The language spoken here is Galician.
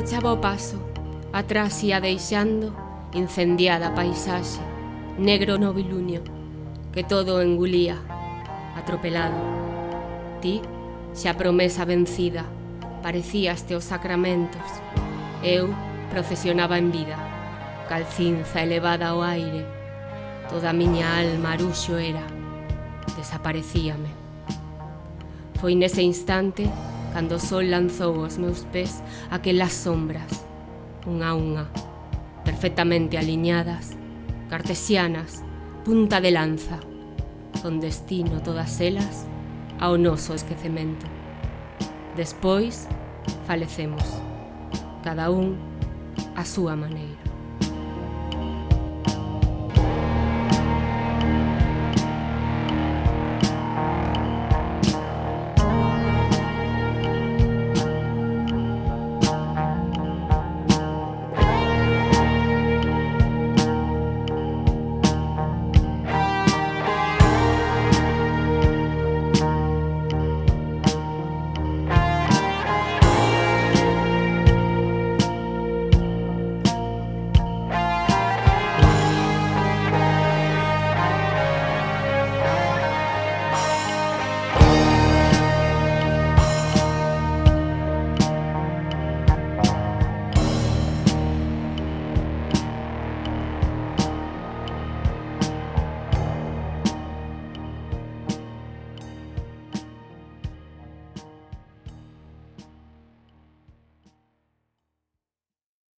acurchaba o paso, atrás ia deixando incendiada a paisaxe, negro novilunio, que todo engulía, atropelado. Ti, xa promesa vencida, parecíaste os sacramentos. Eu procesionaba en vida, calcinza elevada ao aire. Toda a miña alma aruxo era, desaparecíame. Foi nese instante cando o sol lanzou os meus pés aquelas sombras, unha a unha, perfectamente aliñadas, cartesianas, punta de lanza, con destino todas elas ao noso esquecemento. Despois, falecemos, cada un a súa maneira.